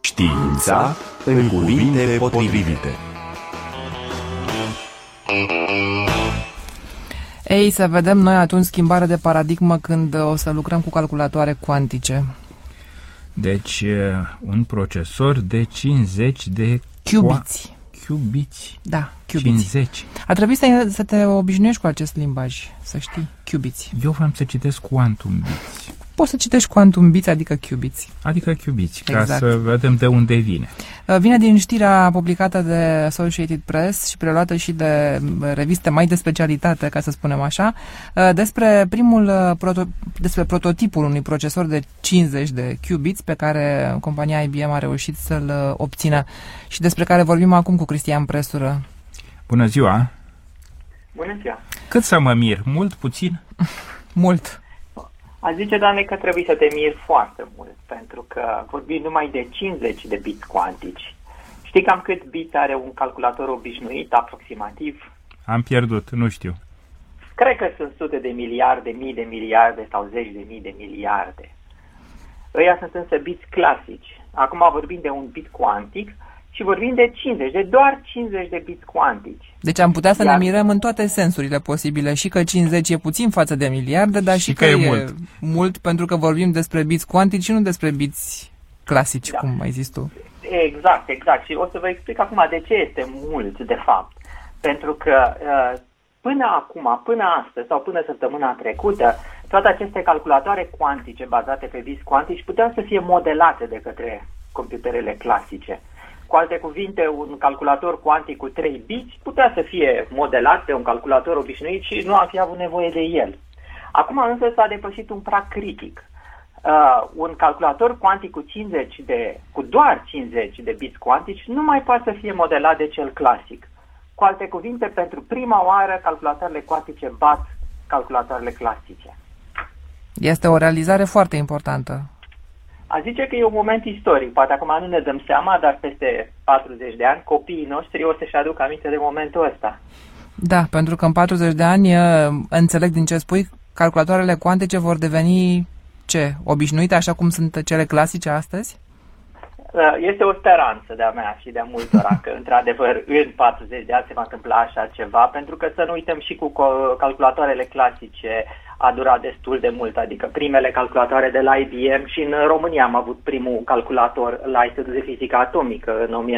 Știința în cuvinte potrivite. Ei, să vedem noi atunci schimbare de paradigmă când o să lucrăm cu calculatoare cuantice. Deci, un procesor de 50 de Cubiți. Cubiți. Da, cubiți. 50. A trebuit să, să te obișnuiești cu acest limbaj, să știi, cubiți. Eu vreau să citesc quantum bits. Poți să citești quantum bits, adică cubiți. Adică cubiți, ca Exact. să vedem de unde vine. Uh, Vine din știrea publicată de Associated Press și preluată și de uh, reviste mai de specialitate, ca să spunem așa, uh, despre primul uh, proto- despre prototipul unui procesor de 50 de qubits pe care compania IBM a reușit să-l uh, obțină și despre care vorbim acum cu Cristian Presură. Bună ziua! Bună ziua! Cât să mă mir? Mult, puțin? Mult. A zice, Doamne, că trebuie să te miri foarte mult, pentru că vorbim numai de 50 de bits cuantici. Știi cam cât bit are un calculator obișnuit, aproximativ? Am pierdut, nu știu. Cred că sunt sute de miliarde, mii de miliarde sau zeci de mii de miliarde. Ăia sunt însă bits clasici. Acum vorbim de un bit cuantic și vorbim de 50, de doar 50 de bits cuantici. Deci am putea să Iar- ne mirăm în toate sensurile posibile și că 50 e puțin față de miliarde, dar și, Și că e mult. mult pentru că vorbim despre bits cuantici și nu despre bits clasici, Da. cum ai zis tu. Exact, exact. Și o să vă explic acum de ce este mult, de fapt. Pentru că uh, până acum, până astăzi sau până săptămâna trecută, toate aceste calculatoare cuantice bazate pe bits cuantici puteau să fie modelate de către computerele clasice. Cu alte cuvinte, un calculator cuantic cu 3 biți putea să fie modelat de un calculator obișnuit și nu ar fi avut nevoie de el. Acum însă s-a depășit un prag critic. Uh, un calculator cuantic cu 50 de, cu doar 50 de bits cuantici nu mai poate să fie modelat de cel clasic. Cu alte cuvinte, pentru prima oară, calculatoarele cuantice bat calculatoarele clasice. Este o realizare foarte importantă. A zice că e un moment istoric, poate acum nu ne dăm seama, dar peste 40 de ani copiii noștri o să-și aducă aminte de momentul ăsta. Da, pentru că în 40 de ani, eh, înțeleg din ce spui, calculatoarele cuantice vor deveni ce? Obișnuite așa cum sunt cele clasice astăzi? Uh, Este o speranță de-a mea și de-a multora că, într-adevăr, în 40 de ani se va întâmpla așa ceva, pentru că să nu uităm și cu co- calculatoarele clasice a durat destul de mult, adică primele calculatoare de la IBM și în România am avut primul calculator la Institutul de Fizică Atomică în 1959-1960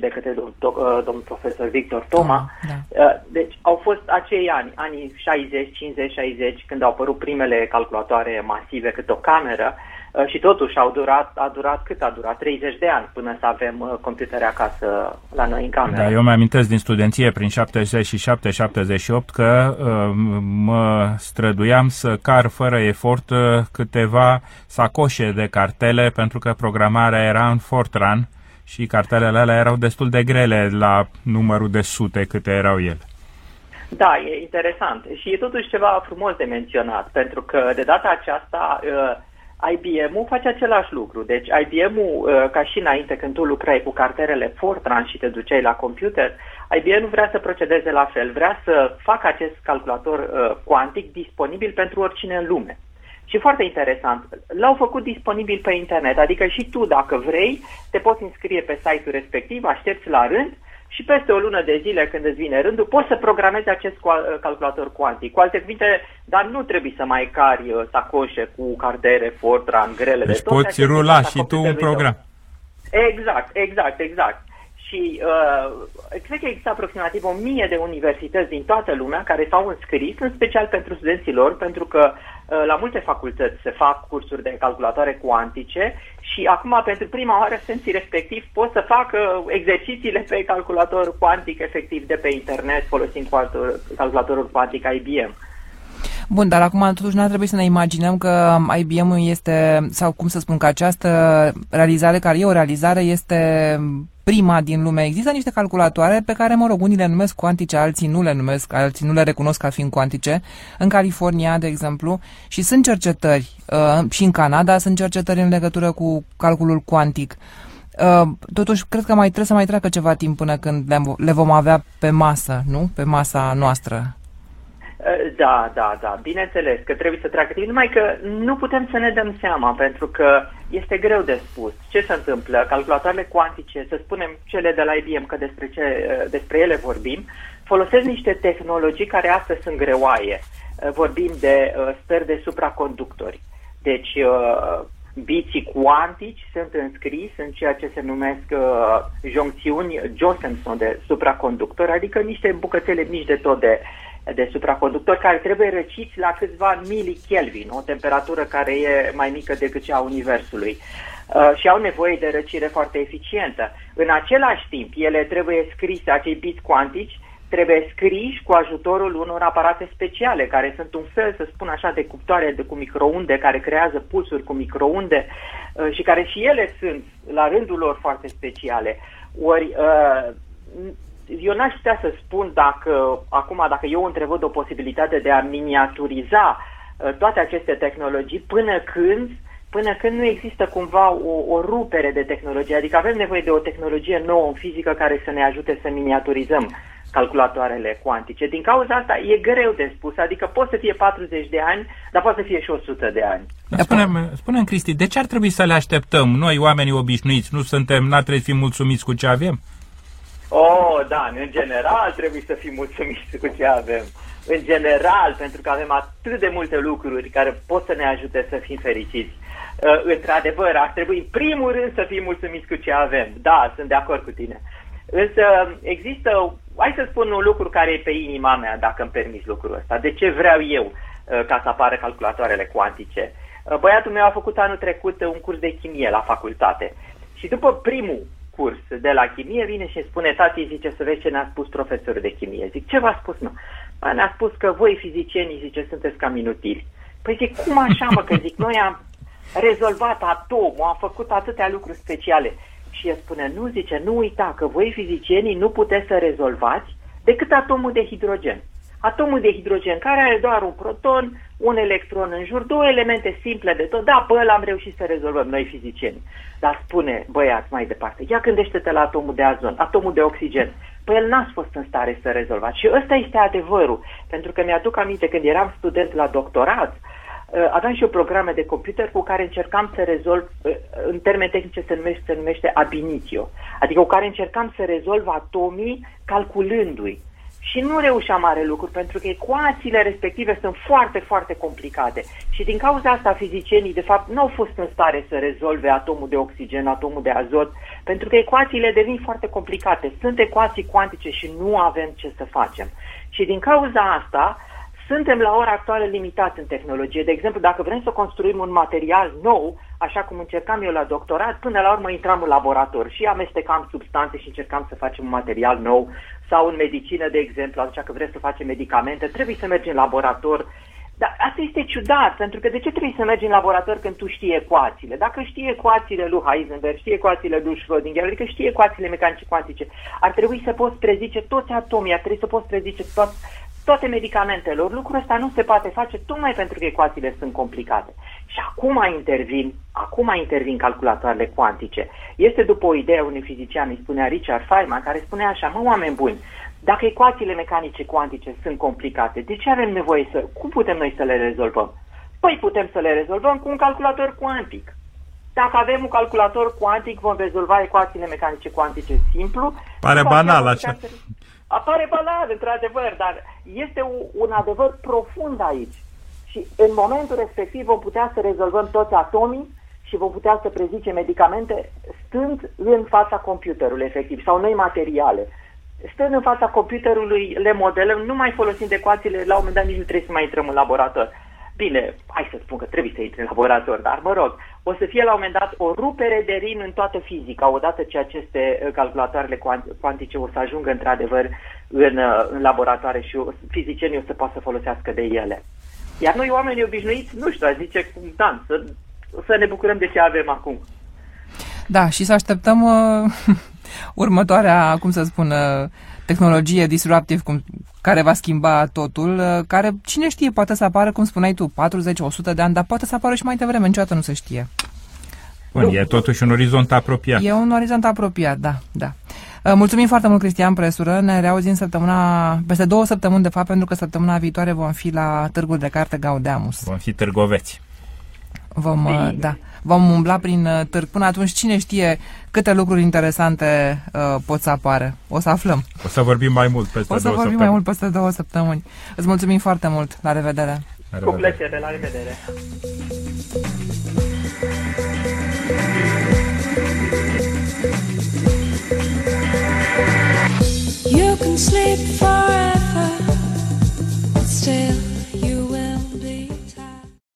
de către domnul, do- uh, domnul profesor Victor Toma. Da. Uh, Deci au fost acei ani, anii 60, 50, 60, când au apărut primele calculatoare masive cât o cameră uh, și totuși au durat, a durat cât a durat? 30 de ani până să avem uh, computere acasă la noi în cameră. Da, eu mi amintesc din studenție prin 77-78 că uh, mă străduiam să car fără efort uh, câteva sacoșe de cartele pentru că programarea era în Fortran și cartelele alea erau destul de grele la numărul de sute câte erau ele. Da, e interesant. Și e totuși ceva frumos de menționat, pentru că de data aceasta uh, IBM-ul face același lucru. Deci IBM-ul, uh, ca și înainte când tu lucrai cu carterele Fortran și te duceai la computer, IBM nu vrea să procedeze la fel, vrea să facă acest calculator uh, cuantic disponibil pentru oricine în lume. Și foarte interesant, l-au făcut disponibil pe internet, adică și tu, dacă vrei, te poți înscrie pe site-ul respectiv, aștepți la rând și peste o lună de zile, când îți vine rândul, poți să programezi acest cu- calculator cuantic. Cu alte cuvinte, dar nu trebuie să mai cari uh, sacoșe cu cardere, Fortran, grele Deci de tot. poți Acestea rula sunt la și tu un computerul tău. program. Exact, exact, exact. Și uh, cred că există aproximativ o mie de universități din toată lumea care s-au înscris, în special pentru studenții lor, pentru că uh, la multe facultăți se fac cursuri de calculatoare cuantice și acum, pentru prima oară, studenții respectiv pot să facă exercițiile pe calculator cuantic efectiv de pe internet folosind calculator- calculatorul cuantic IBM. Bun, dar acum totuși nu ar trebui să ne imaginăm că IBM-ul este, sau cum să spun, că această realizare, care e o realizare, este prima din lume. Există niște calculatoare pe care, mă rog, unii le numesc cuantice, alții nu le numesc, alții nu le recunosc ca fiind cuantice. În California, de exemplu, și sunt cercetări, uh, și în Canada sunt cercetări în legătură cu calculul cuantic. Uh, totuși, cred că mai trebuie să mai treacă ceva timp până când le, le vom avea pe masă, nu? Pe masa noastră. Da, da, da, bineînțeles că trebuie să treacă timp, numai că nu putem să ne dăm seama, pentru că este greu de spus. Ce se întâmplă? Calculatoarele cuantice, să spunem cele de la IBM, că despre, ce, despre ele vorbim, folosesc niște tehnologii care astăzi sunt greoaie. Vorbim de stări de supraconductori. Deci, biții cuantici sunt înscris în ceea ce se numesc uh, joncțiuni Josephson de supraconductor, adică niște bucățele mici de tot de, de supraconductor care trebuie răciți la câțiva milikelvin, o temperatură care e mai mică decât cea a Universului. Uh, și au nevoie de răcire foarte eficientă. În același timp, ele trebuie scrise, acei biți cuantici, trebuie scriși cu ajutorul unor aparate speciale, care sunt un fel, să spun așa, de cuptoare de cu microunde, care creează pulsuri cu microunde uh, și care și ele sunt, la rândul lor, foarte speciale. Ori, uh, eu n-aș putea să spun dacă, acum, dacă eu întrevăd o posibilitate de a miniaturiza uh, toate aceste tehnologii până când până când nu există cumva o, o rupere de tehnologie, adică avem nevoie de o tehnologie nouă în fizică care să ne ajute să miniaturizăm calculatoarele cuantice. Din cauza asta e greu de spus, adică poate să fie 40 de ani, dar poate să fie și 100 de ani. Dar spune spune Cristi, de ce ar trebui să le așteptăm? Noi, oamenii obișnuiți, nu suntem, n-ar trebui să fim mulțumiți cu ce avem? Oh, da, în general trebuie să fim mulțumiți cu ce avem. În general, pentru că avem atât de multe lucruri care pot să ne ajute să fim fericiți. Uh, într-adevăr, ar trebui în primul rând să fim mulțumiți cu ce avem. Da, sunt de acord cu tine. Însă există hai să spun un lucru care e pe inima mea, dacă îmi permis lucrul ăsta. De ce vreau eu uh, ca să apară calculatoarele cuantice? Uh, băiatul meu a făcut anul trecut un curs de chimie la facultate și după primul curs de la chimie vine și spune, tati, zice, să vezi ce ne-a spus profesorul de chimie. Zic, ce v-a spus, mă? Ne-a spus că voi, fizicienii, zice, sunteți cam inutili. Păi zic, cum așa, mă, că zic, noi am rezolvat atomul, am făcut atâtea lucruri speciale. Și el spune, nu, zice, nu uita că voi fizicienii nu puteți să rezolvați decât atomul de hidrogen. Atomul de hidrogen care are doar un proton, un electron în jur, două elemente simple de tot. Da, pe ăla am reușit să rezolvăm noi fizicieni. Dar spune băiat mai departe, ia gândește-te la atomul de azon, atomul de oxigen. Păi el n-a fost în stare să rezolvați. Și ăsta este adevărul. Pentru că mi-aduc aminte când eram student la doctorat, uh, Uh, aveam și o programe de computer cu care încercam să rezolv, uh, în termeni tehnice se numește, se numește ab initio, adică cu care încercam să rezolv atomii calculându-i. Și nu reușeam mare lucru, pentru că ecuațiile respective sunt foarte, foarte complicate. Și din cauza asta fizicienii, de fapt, nu au fost în stare să rezolve atomul de oxigen, atomul de azot, pentru că ecuațiile devin foarte complicate. Sunt ecuații cuantice și nu avem ce să facem. Și din cauza asta, suntem la ora actuală limitați în tehnologie. De exemplu, dacă vrem să construim un material nou, așa cum încercam eu la doctorat, până la urmă intram în laborator și amestecam substanțe și încercam să facem un material nou sau în medicină, de exemplu, atunci că vrem să facem medicamente, trebuie să mergi în laborator. Dar asta este ciudat, pentru că de ce trebuie să mergi în laborator când tu știi ecuațiile? Dacă știi ecuațiile lui Heisenberg, știi ecuațiile lui Schrödinger, adică știi ecuațiile mecanice cuantice, ar trebui să poți prezice toți atomii, ar trebui să poți prezice toți toate medicamentelor. Lucrul ăsta nu se poate face tocmai pentru că ecuațiile sunt complicate. Și acum intervin, acum intervin calculatoarele cuantice. Este după o idee a unui fizician, îi spunea Richard Feynman, care spunea așa, mă, oameni buni, dacă ecuațiile mecanice cuantice sunt complicate, de ce avem nevoie să, cum putem noi să le rezolvăm? Păi putem să le rezolvăm cu un calculator cuantic. Dacă avem un calculator cuantic, vom rezolva ecuațiile mecanice cuantice simplu. Pare banal așa. Să... Apare banal, într-adevăr, dar este un adevăr profund aici. Și în momentul respectiv vom putea să rezolvăm toți atomii și vom putea să prezice medicamente stând în fața computerului, efectiv, sau noi materiale. Stând în fața computerului, le modelăm, nu mai folosind ecuațiile, la un moment dat nici nu trebuie să mai intrăm în laborator. Bine, hai să spun că trebuie să intri în laborator, dar mă rog, o să fie la un moment dat o rupere de rin în toată fizica, odată ce aceste uh, calculatoarele cuantice o să ajungă într-adevăr în, uh, în laboratoare și fizicienii o să poată să folosească de ele. Iar noi, oamenii obișnuiți, nu știu, zice cum dan, să, să ne bucurăm de ce avem acum. Da, și să așteptăm uh, următoarea, cum să spun, uh, tehnologie disruptive cum, care va schimba totul, uh, care, cine știe, poate să apară, cum spuneai tu, 40-100 de ani, dar poate să apară și mai devreme, niciodată nu se știe. Bun, e totuși un orizont apropiat. E un orizont apropiat, da, da. Uh, mulțumim foarte mult, Cristian Presură. Ne reauzim săptămâna, peste două săptămâni, de fapt, pentru că săptămâna viitoare vom fi la Târgul de Carte Gaudeamus. Vom fi târgoveți. Vom, uh, da, vom umbla prin uh, târg. Până atunci, cine știe câte lucruri interesante uh, pot să apară. O să aflăm. O să vorbim mai mult peste O să două vorbim săptămâni. mai mult peste două săptămâni. Îți mulțumim foarte mult. La revedere. La Cu revedere. plăcere, la revedere! You can sleep for